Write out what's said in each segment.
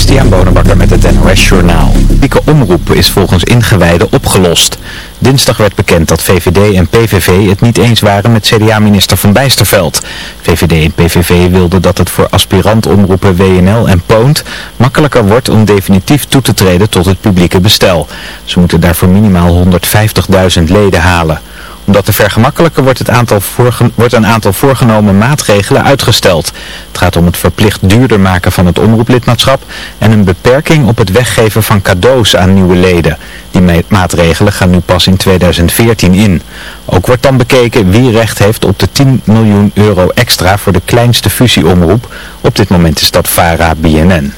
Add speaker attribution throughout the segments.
Speaker 1: Christian Bonenbakker met het NOS Journaal. Pieke omroep is volgens ingewijden opgelost. Dinsdag werd bekend dat VVD en PVV het niet eens waren met CDA-minister Van Bijsterveld. VVD en PVV wilden dat het voor aspirant-omroepen WNL en Poont makkelijker wordt om definitief toe te treden tot het publieke bestel. Ze moeten daarvoor minimaal 150.000 leden halen omdat te vergemakkelijken wordt, het aantal wordt een aantal voorgenomen maatregelen uitgesteld. Het gaat om het verplicht duurder maken van het omroeplidmaatschap en een beperking op het weggeven van cadeaus aan nieuwe leden. Die maatregelen gaan nu pas in 2014 in. Ook wordt dan bekeken wie recht heeft op de 10 miljoen euro extra voor de kleinste fusieomroep. Op dit moment is dat VARA-BNN.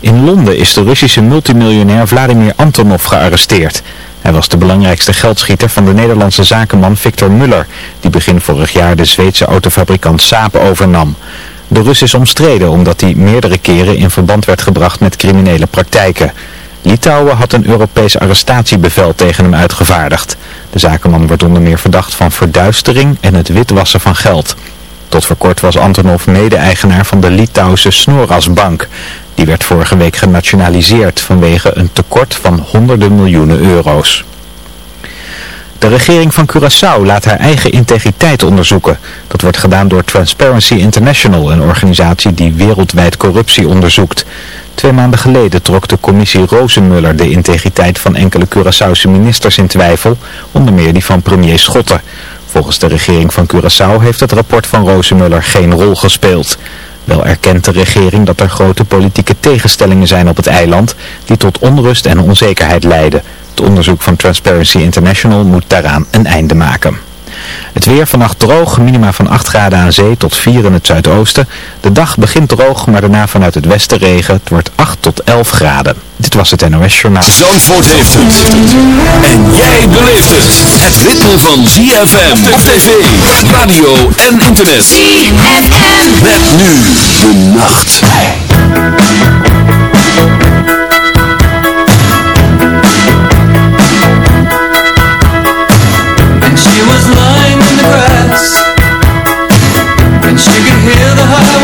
Speaker 1: In Londen is de Russische multimiljonair Vladimir Antonov gearresteerd. Hij was de belangrijkste geldschieter van de Nederlandse zakenman Victor Muller, die begin vorig jaar de Zweedse autofabrikant Saab overnam. De Rus is omstreden omdat hij meerdere keren in verband werd gebracht met criminele praktijken. Litouwen had een Europees arrestatiebevel tegen hem uitgevaardigd. De zakenman wordt onder meer verdacht van verduistering en het witwassen van geld. Tot voor kort was Antonov mede-eigenaar van de Litouwse Snorasbank. Die werd vorige week genationaliseerd vanwege een tekort van honderden miljoenen euro's. De regering van Curaçao laat haar eigen integriteit onderzoeken. Dat wordt gedaan door Transparency International, een organisatie die wereldwijd corruptie onderzoekt. Twee maanden geleden trok de commissie Rozenmuller de integriteit van enkele Curaçaose ministers in twijfel, onder meer die van premier Schotten. Volgens de regering van Curaçao heeft het rapport van Rozenmuller geen rol gespeeld. Wel erkent de regering dat er grote politieke tegenstellingen zijn op het eiland die tot onrust en onzekerheid leiden. Het onderzoek van Transparency International moet daaraan een einde maken. Het weer vannacht droog, minima van 8 graden aan zee tot 4 in het zuidoosten. De dag begint droog, maar daarna vanuit het westen regen. Het wordt 8 tot 11 graden. Dit was het NOS Journaal.
Speaker 2: Zandvoort heeft het. En jij beleeft het. Het ritme van ZFM op tv, radio en internet. ZFM. Met nu de nacht.
Speaker 3: She was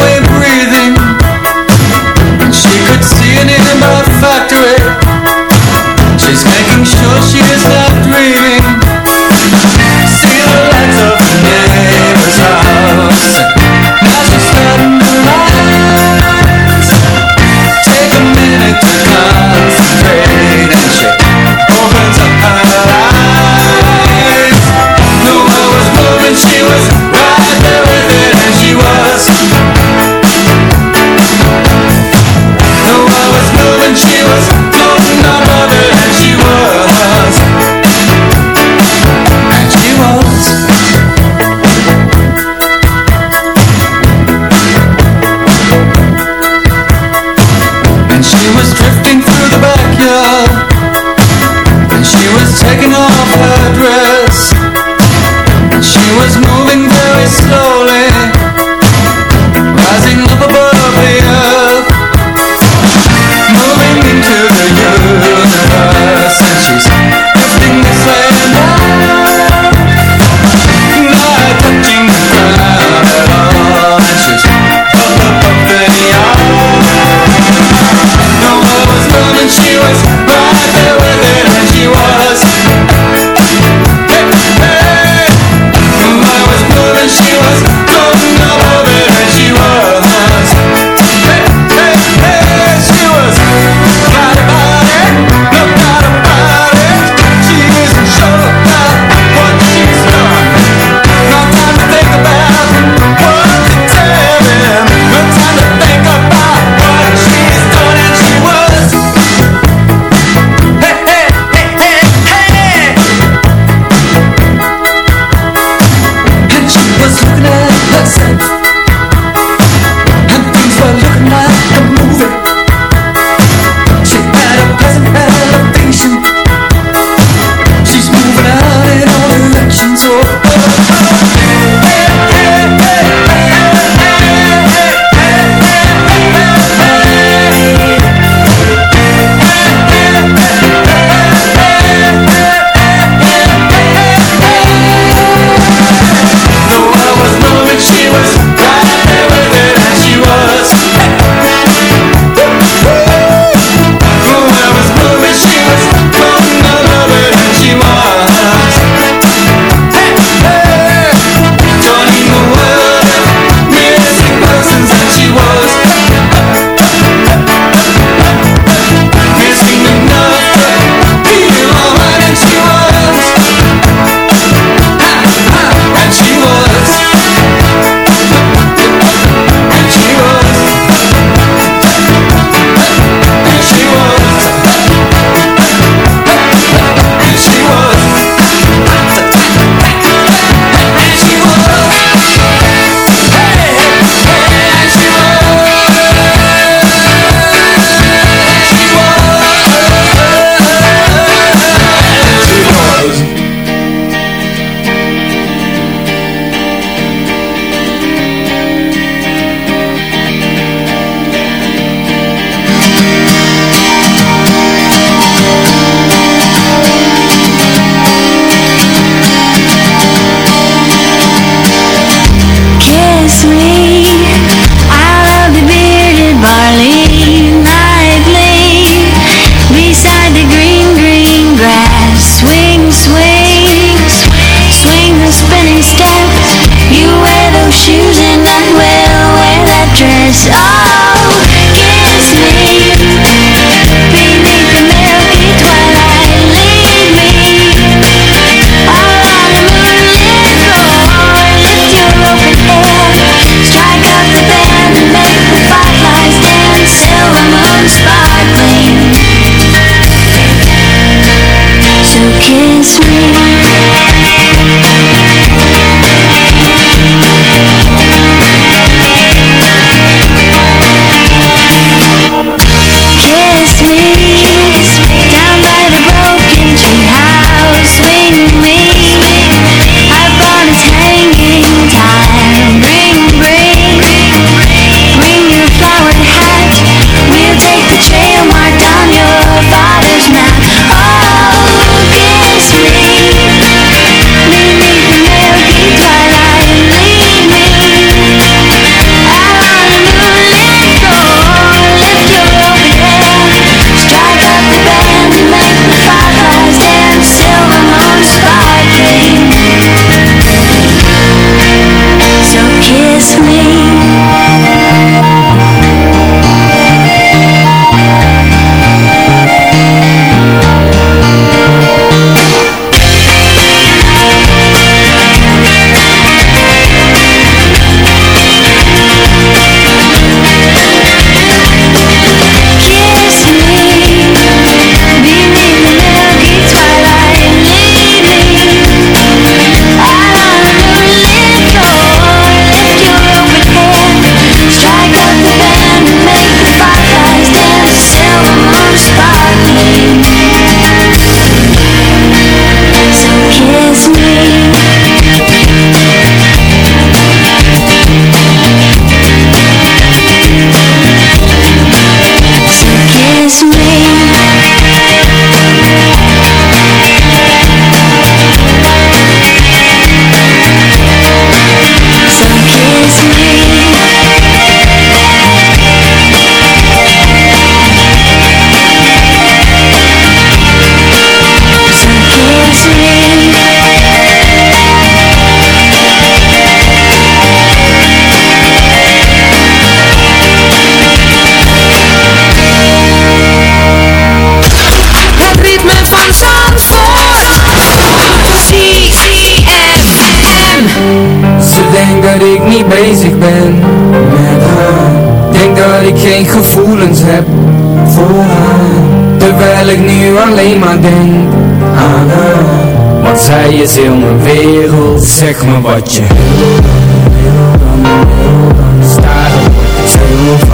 Speaker 3: gevoelens heb voor haar Terwijl ik nu alleen maar denk aan haar. Want zij is heel mijn wereld Zeg me wat je wil. Dan, wil dan Sta er stil van,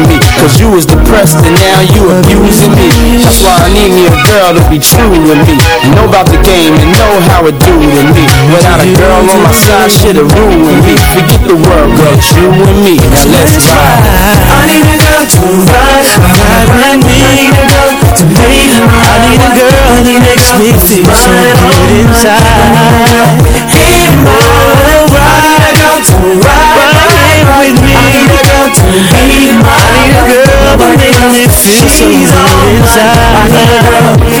Speaker 4: me. Cause you was depressed and now you abusing me. That's why I need me a girl to be true to me. Know about the game and know how it do to me. Without a girl on my side, shit'll ruin me. Forget the world, girl, it's you and me. Now let's ride.
Speaker 5: I need a girl to ride, ride, ride me. I need a girl to my I need a girl that makes me feel so good inside. In my need a to ride, ride with me. Need a girl that makes me feel so inside.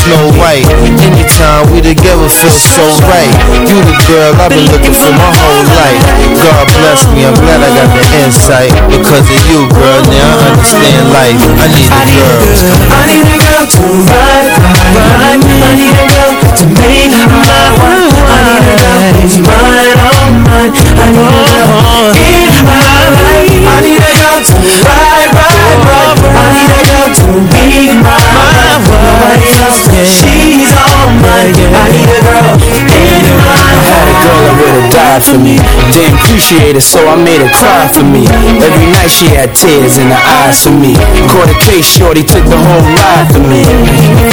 Speaker 6: Snow White Anytime we together feel so right You the girl I've been looking for my whole life God bless me, I'm glad I got the insight Because of you girl, now I understand life I need a girl
Speaker 5: I need a girl to ride, ride, ride. I need a girl to make my wife. I need a girl who's mine, all mine. I need a girl in my life. I need a girl to ride, ride, ride. I need a girl to be my. Nobody else, she's all mine. I need a girl my
Speaker 4: Had a girl. That would've died for me. Didn't appreciate it so I made her cry for me. Every night she had tears in her eyes for me. Caught a case, shorty took the whole ride for me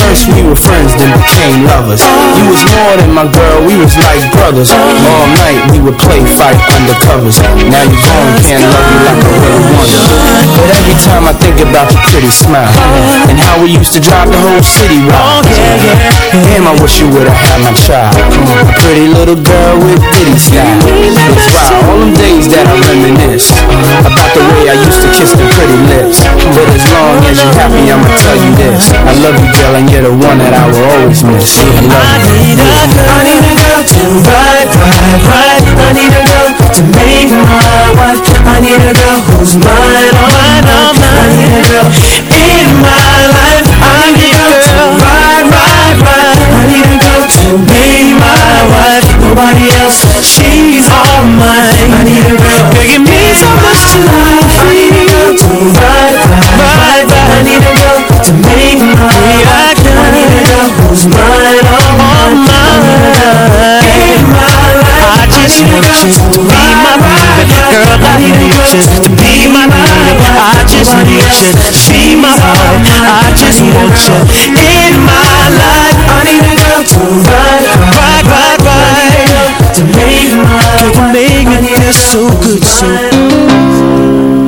Speaker 4: First we were friends, then became lovers. You was more than my girl, we was like brothers. All night we would play fight undercovers Now you gone, can't love you like I really wanted think about your pretty smile And how we used to drive the whole city wild. Damn, I wish you would've had my child. A pretty little girl with ditty style. It's wild, all them days that I reminisce About the way I used to kiss them pretty lips. But as long as you're happy, I'ma tell you this. I love you, girl, and you're the one that I will always miss. I love you.
Speaker 5: I need a girl to ride, ride, ride. I need a girl to make my wife. I need a girl who's mine, all mine, all mine. I need a girl in my life. I need a girl to ride, ride, ride. I need a girl to be my wife. Nobody else, she's all mine. I need a girl that means so much to life. I need a girl to ride, ride, ride. I need a girl to make my wife. I need a girl who's mine. Oh, just want you to be my baby Girl, I need you to be my baby I just need you to be my wife I just want you in my life I need a girl to ride, ride, ride, ride To make my To make me feel so good, so
Speaker 7: Show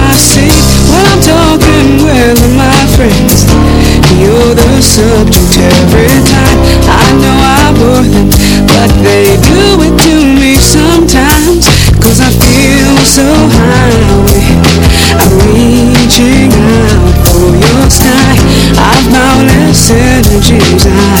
Speaker 7: energies. I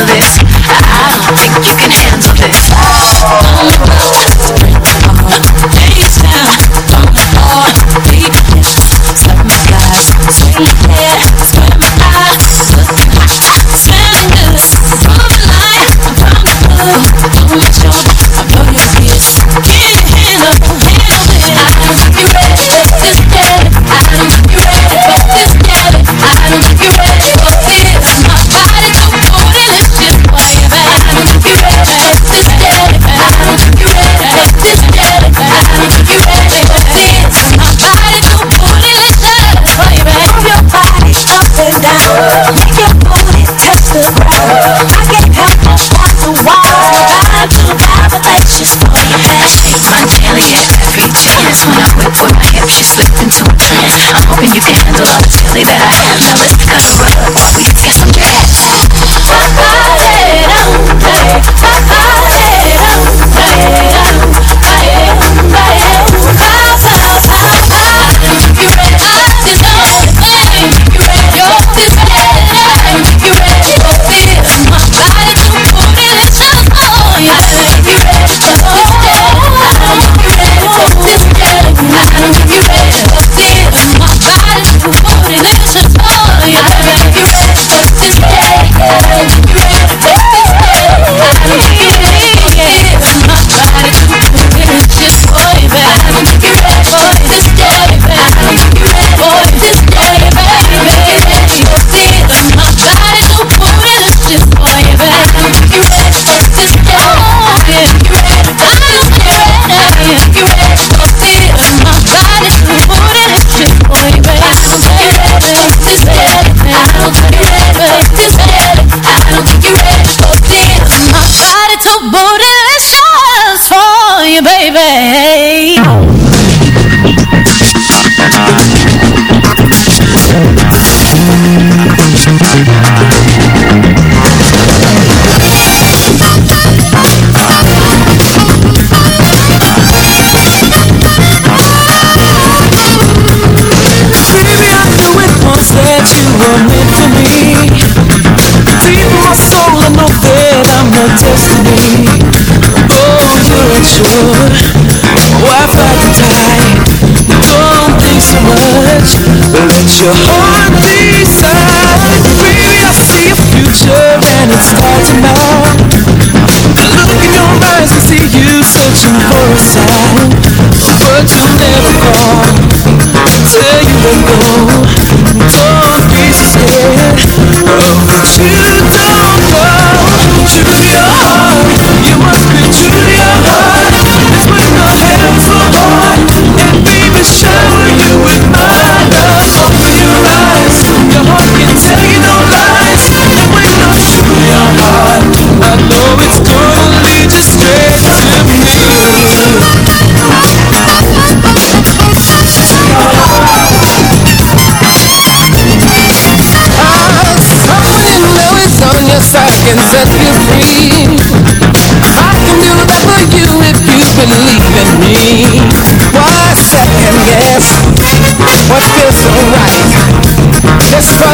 Speaker 7: your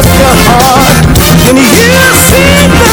Speaker 4: trust your heart. Can you see
Speaker 8: that?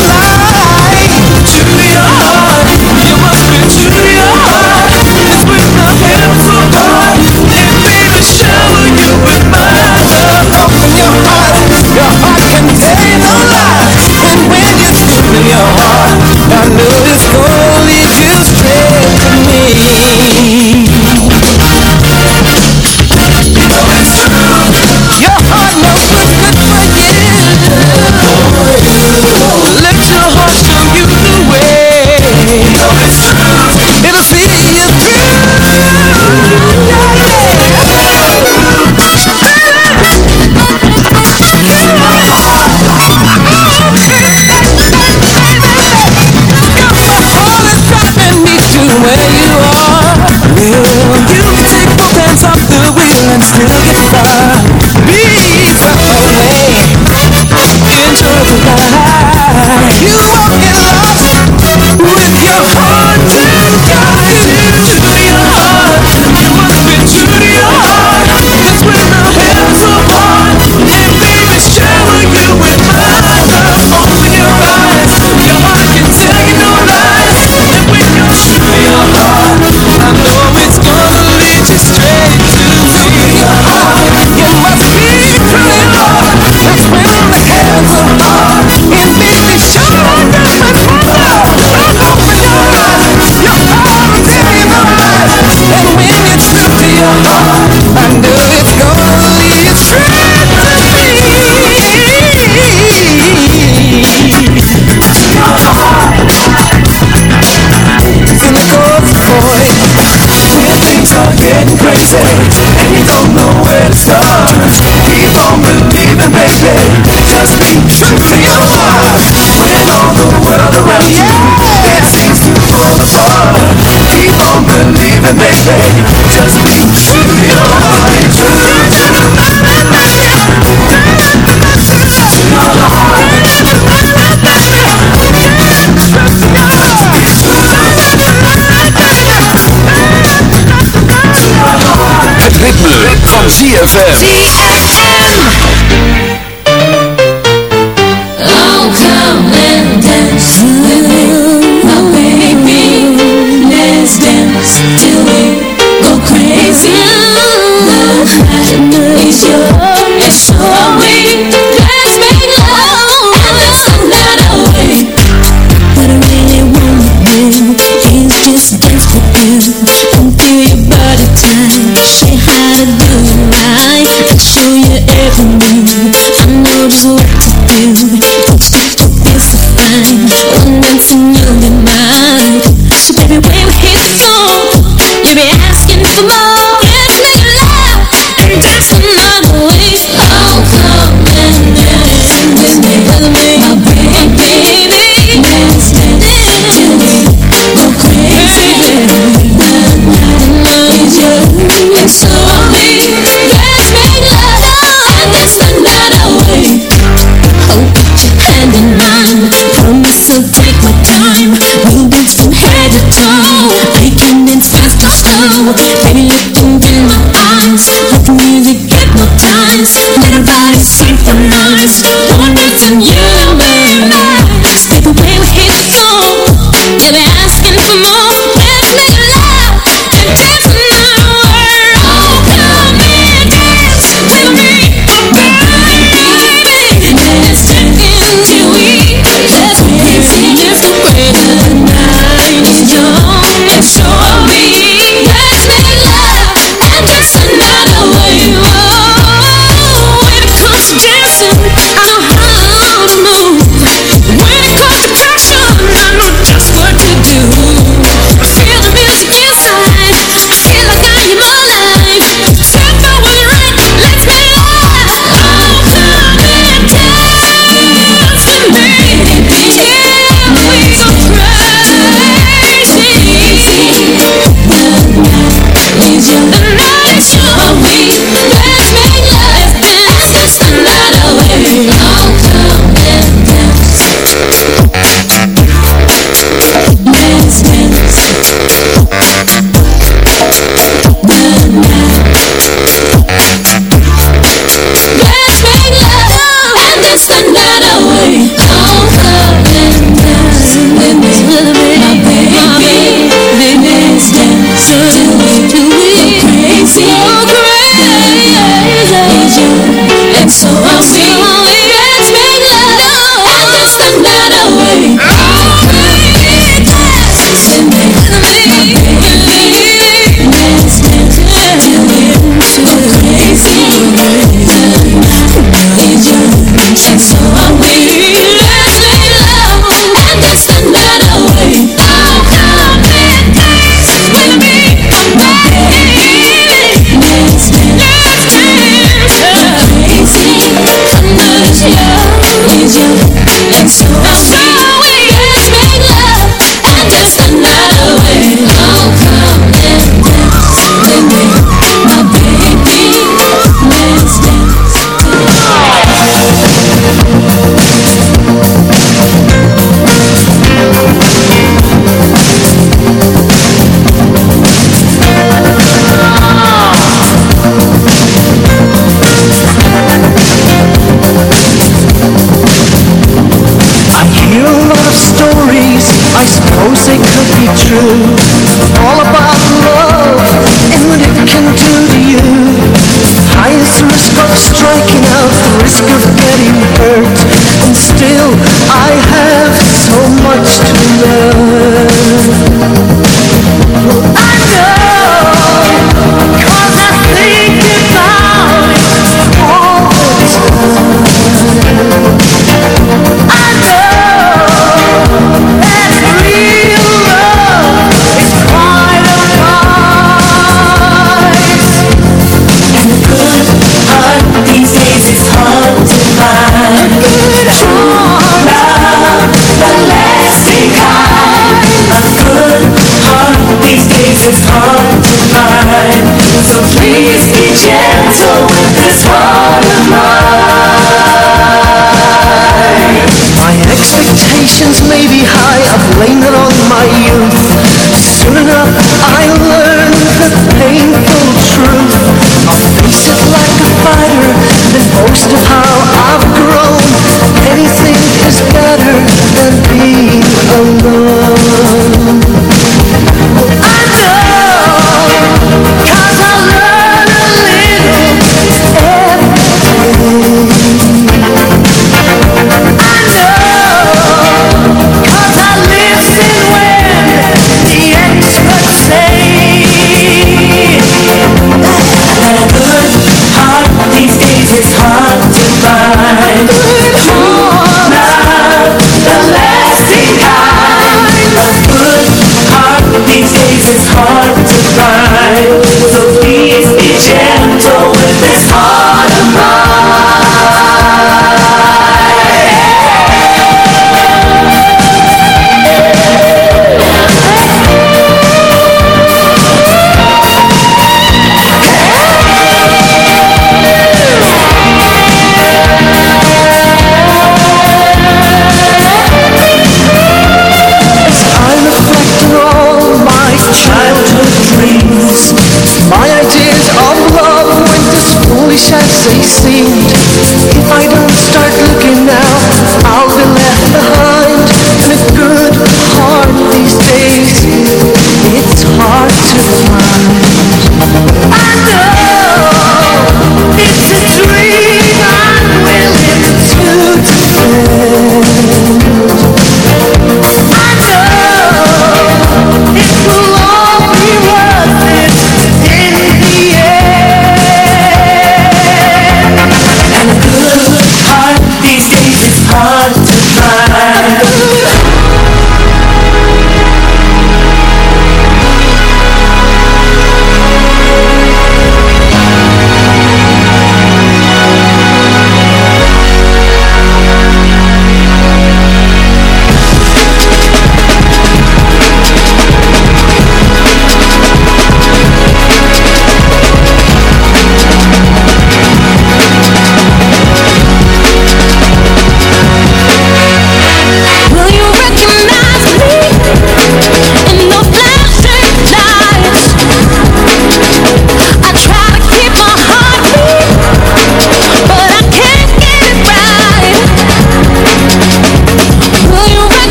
Speaker 8: honest, I
Speaker 9: want
Speaker 2: what's in